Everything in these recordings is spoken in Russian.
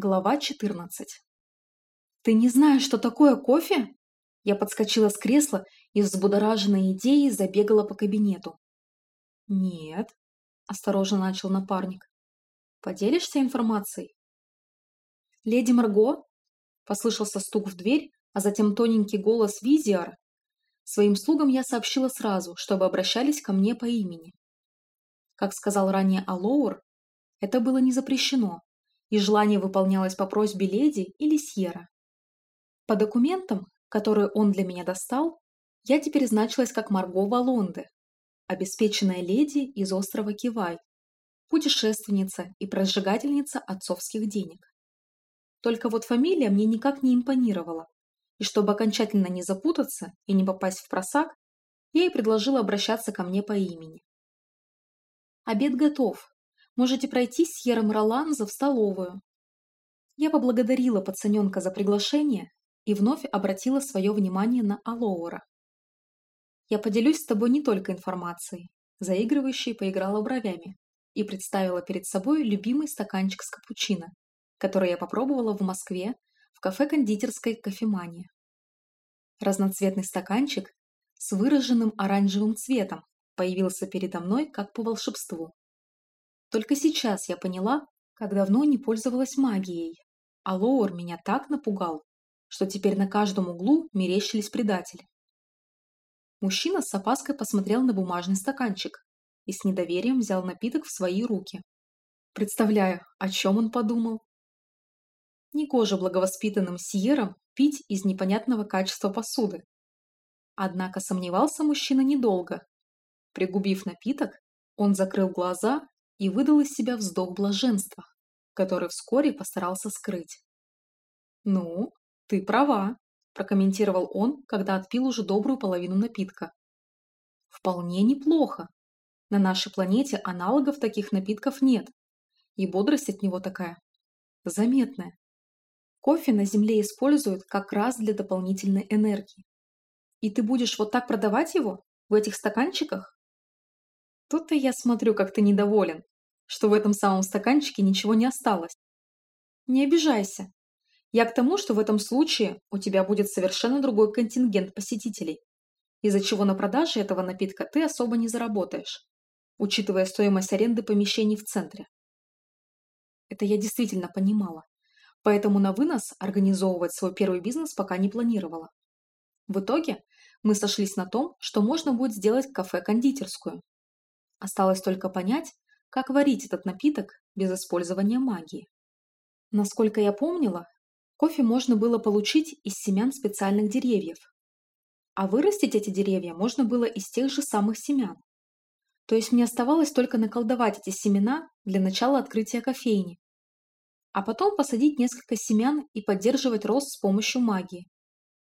Глава 14. «Ты не знаешь, что такое кофе?» Я подскочила с кресла и, взбудораженной идеей, забегала по кабинету. «Нет», – осторожно начал напарник. «Поделишься информацией?» «Леди Марго?» – послышался стук в дверь, а затем тоненький голос Визиара. Своим слугам я сообщила сразу, чтобы обращались ко мне по имени. Как сказал ранее Алоур, это было не запрещено, и желание выполнялось по просьбе леди или Сьерра. По документам, которые он для меня достал, я теперь значилась как Марго Валонде, обеспеченная леди из острова Кивай, путешественница и прожигательница отцовских денег. Только вот фамилия мне никак не импонировала, и чтобы окончательно не запутаться и не попасть в просак, я ей предложила обращаться ко мне по имени. Обед готов, Можете пройти с Ером Роланзо в столовую». Я поблагодарила пацаненка за приглашение и вновь обратила свое внимание на Алоура. «Я поделюсь с тобой не только информацией», заигрывающей поиграла бровями и представила перед собой любимый стаканчик с капучино, который я попробовала в Москве в кафе-кондитерской кофемании. Разноцветный стаканчик с выраженным оранжевым цветом появился передо мной как по волшебству. Только сейчас я поняла, как давно не пользовалась магией. А Лоуэр меня так напугал, что теперь на каждом углу мерещились предатели. Мужчина с опаской посмотрел на бумажный стаканчик и с недоверием взял напиток в свои руки. Представляю, о чем он подумал. Негоже благовоспитанным сиерам пить из непонятного качества посуды. Однако сомневался мужчина недолго. Пригубив напиток, он закрыл глаза и выдал из себя вздох блаженства, который вскоре постарался скрыть. «Ну, ты права», – прокомментировал он, когда отпил уже добрую половину напитка. «Вполне неплохо. На нашей планете аналогов таких напитков нет, и бодрость от него такая заметная. Кофе на Земле используют как раз для дополнительной энергии. И ты будешь вот так продавать его? В этих стаканчиках? Тут-то я смотрю, как ты недоволен, что в этом самом стаканчике ничего не осталось. Не обижайся. Я к тому, что в этом случае у тебя будет совершенно другой контингент посетителей, из-за чего на продаже этого напитка ты особо не заработаешь, учитывая стоимость аренды помещений в центре. Это я действительно понимала, поэтому на вынос организовывать свой первый бизнес пока не планировала. В итоге мы сошлись на том, что можно будет сделать кафе-кондитерскую, Осталось только понять, как варить этот напиток без использования магии. Насколько я помнила, кофе можно было получить из семян специальных деревьев, а вырастить эти деревья можно было из тех же самых семян. То есть мне оставалось только наколдовать эти семена для начала открытия кофейни, а потом посадить несколько семян и поддерживать рост с помощью магии.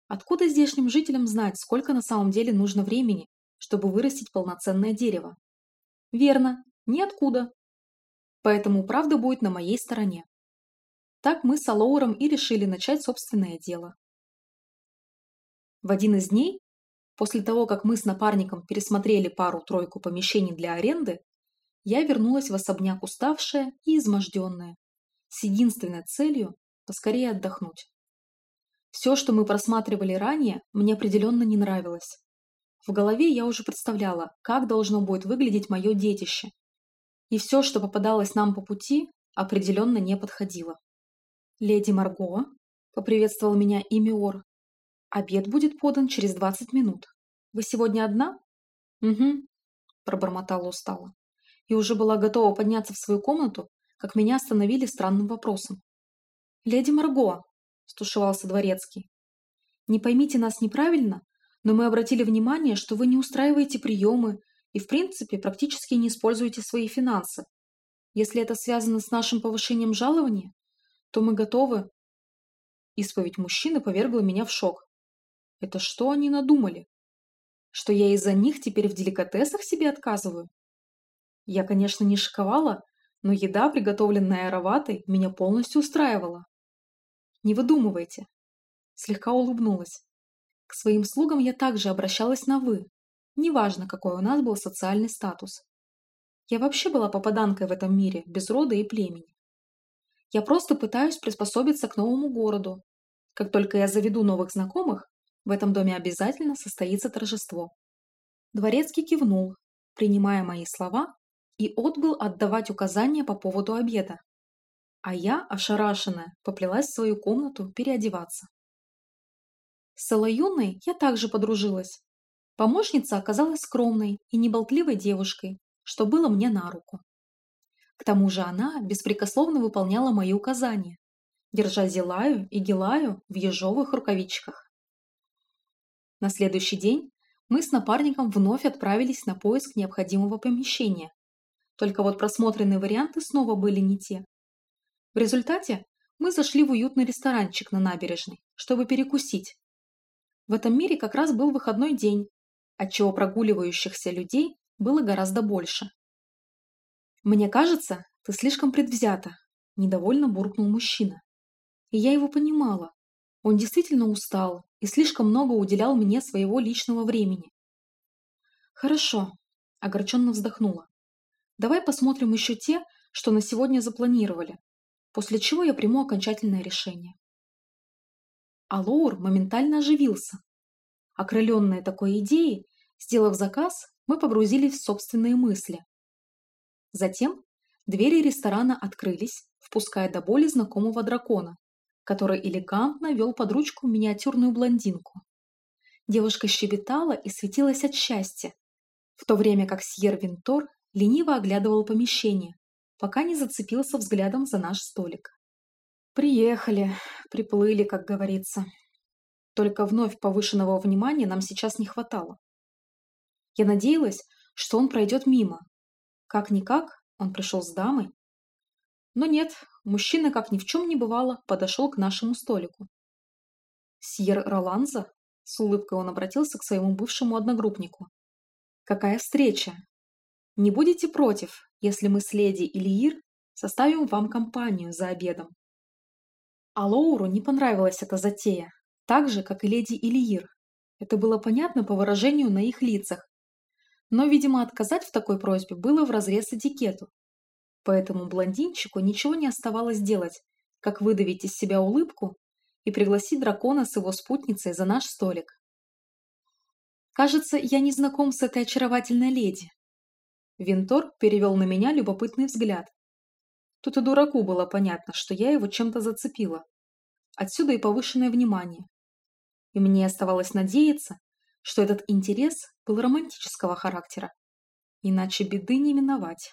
Откуда здешним жителям знать, сколько на самом деле нужно времени, чтобы вырастить полноценное дерево? Верно, ниоткуда. Поэтому правда будет на моей стороне. Так мы с Алоуром и решили начать собственное дело. В один из дней, после того, как мы с напарником пересмотрели пару-тройку помещений для аренды, я вернулась в особняк уставшая и изможденная, с единственной целью поскорее отдохнуть. Все, что мы просматривали ранее, мне определенно не нравилось. В голове я уже представляла, как должно будет выглядеть мое детище. И все, что попадалось нам по пути, определенно не подходило. «Леди Марго», — поприветствовал меня Имиор, — «обед будет подан через двадцать минут. Вы сегодня одна?» «Угу», — пробормотала устало. И уже была готова подняться в свою комнату, как меня остановили странным вопросом. «Леди Марго», — стушевался дворецкий, — «не поймите нас неправильно, но мы обратили внимание, что вы не устраиваете приемы и, в принципе, практически не используете свои финансы. Если это связано с нашим повышением жалования, то мы готовы. Исповедь мужчины повергла меня в шок. Это что они надумали? Что я из-за них теперь в деликатесах себе отказываю? Я, конечно, не шиковала, но еда, приготовленная Араватой, меня полностью устраивала. Не выдумывайте. Слегка улыбнулась. К своим слугам я также обращалась на «вы», неважно, какой у нас был социальный статус. Я вообще была попаданкой в этом мире, без рода и племени. Я просто пытаюсь приспособиться к новому городу. Как только я заведу новых знакомых, в этом доме обязательно состоится торжество. Дворецкий кивнул, принимая мои слова, и отбыл отдавать указания по поводу обеда. А я, ошарашенная, поплелась в свою комнату переодеваться. С Салаюной я также подружилась. Помощница оказалась скромной и неболтливой девушкой, что было мне на руку. К тому же она беспрекословно выполняла мои указания, держа Зилаю и Гилаю в ежовых рукавичках. На следующий день мы с напарником вновь отправились на поиск необходимого помещения. Только вот просмотренные варианты снова были не те. В результате мы зашли в уютный ресторанчик на набережной, чтобы перекусить. В этом мире как раз был выходной день, отчего прогуливающихся людей было гораздо больше. «Мне кажется, ты слишком предвзята», – недовольно буркнул мужчина. И я его понимала. Он действительно устал и слишком много уделял мне своего личного времени. «Хорошо», – огорченно вздохнула. «Давай посмотрим еще те, что на сегодня запланировали, после чего я приму окончательное решение». Алоур моментально оживился. Окрыленные такой идеей, сделав заказ, мы погрузились в собственные мысли. Затем двери ресторана открылись, впуская до боли знакомого дракона, который элегантно вел под ручку миниатюрную блондинку. Девушка щебетала и светилась от счастья, в то время как Сьер Винтор лениво оглядывал помещение, пока не зацепился взглядом за наш столик. «Приехали, приплыли, как говорится. Только вновь повышенного внимания нам сейчас не хватало. Я надеялась, что он пройдет мимо. Как-никак, он пришел с дамой. Но нет, мужчина, как ни в чем не бывало, подошел к нашему столику. «Сьер Роланза?» — с улыбкой он обратился к своему бывшему одногруппнику. «Какая встреча! Не будете против, если мы с леди Ильир составим вам компанию за обедом?» А Лоуру не понравилась эта затея, так же, как и леди Ильир. Это было понятно по выражению на их лицах. Но, видимо, отказать в такой просьбе было вразрез этикету. Поэтому блондинчику ничего не оставалось делать, как выдавить из себя улыбку и пригласить дракона с его спутницей за наш столик. «Кажется, я не знаком с этой очаровательной леди». Винтор перевел на меня любопытный взгляд. Тут и дураку было понятно, что я его чем-то зацепила. Отсюда и повышенное внимание. И мне оставалось надеяться, что этот интерес был романтического характера. Иначе беды не миновать.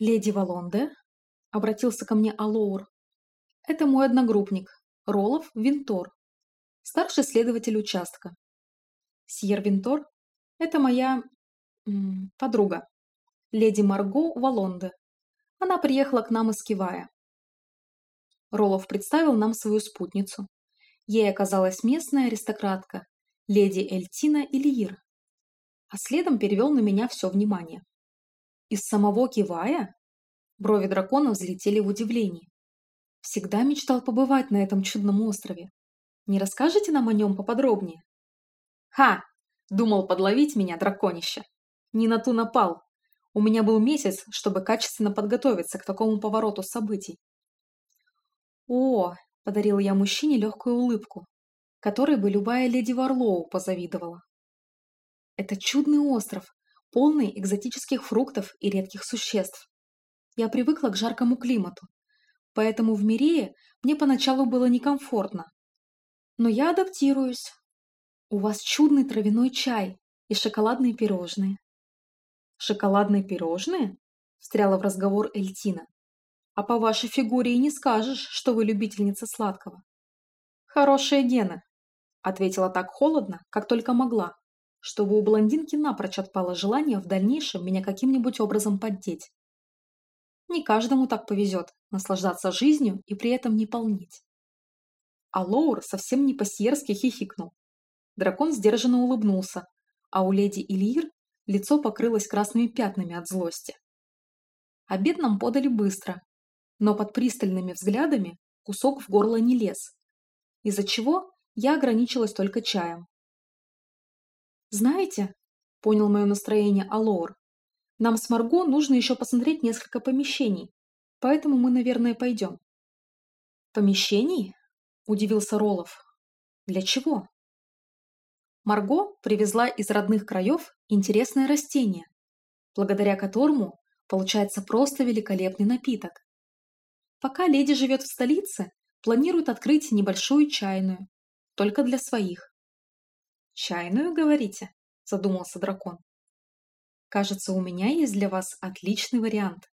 «Леди Валонде?» — обратился ко мне Алоур. «Это мой одногруппник, Ролов Винтор, старший следователь участка. Сьер Винтор — это моя... Подруга, леди Марго Валонде. Она приехала к нам из Кивая. Ролов представил нам свою спутницу. Ей оказалась местная аристократка, леди Эльтина Ильир. А следом перевел на меня все внимание. Из самого Кивая? Брови дракона взлетели в удивлении. Всегда мечтал побывать на этом чудном острове. Не расскажете нам о нем поподробнее? Ха! Думал подловить меня, драконище. Не на ту напал. У меня был месяц, чтобы качественно подготовиться к такому повороту событий. О, подарил я мужчине легкую улыбку, которой бы любая леди Варлоу позавидовала. Это чудный остров, полный экзотических фруктов и редких существ. Я привыкла к жаркому климату, поэтому в Мирее мне поначалу было некомфортно. Но я адаптируюсь. У вас чудный травяной чай и шоколадные пирожные. Шоколадные пирожные? Встряла в разговор Эльтина. А по вашей фигуре и не скажешь, что вы любительница сладкого. Хорошие гены, ответила так холодно, как только могла, чтобы у блондинки напрочь отпало желание в дальнейшем меня каким-нибудь образом поддеть. Не каждому так повезет наслаждаться жизнью и при этом не полнеть. А Лоур совсем не по-сьерски хихикнул. Дракон сдержанно улыбнулся, а у леди Ильир лицо покрылось красными пятнами от злости. Обед нам подали быстро, но под пристальными взглядами кусок в горло не лез, из-за чего я ограничилась только чаем. «Знаете», — понял мое настроение Алор, «нам с Марго нужно еще посмотреть несколько помещений, поэтому мы, наверное, пойдем». Помещений? Удивился Ролов. Для чего? Марго привезла из родных краев интересное растение, благодаря которому получается просто великолепный напиток. Пока леди живет в столице, планирует открыть небольшую чайную, только для своих. «Чайную, говорите?» – задумался дракон. «Кажется, у меня есть для вас отличный вариант.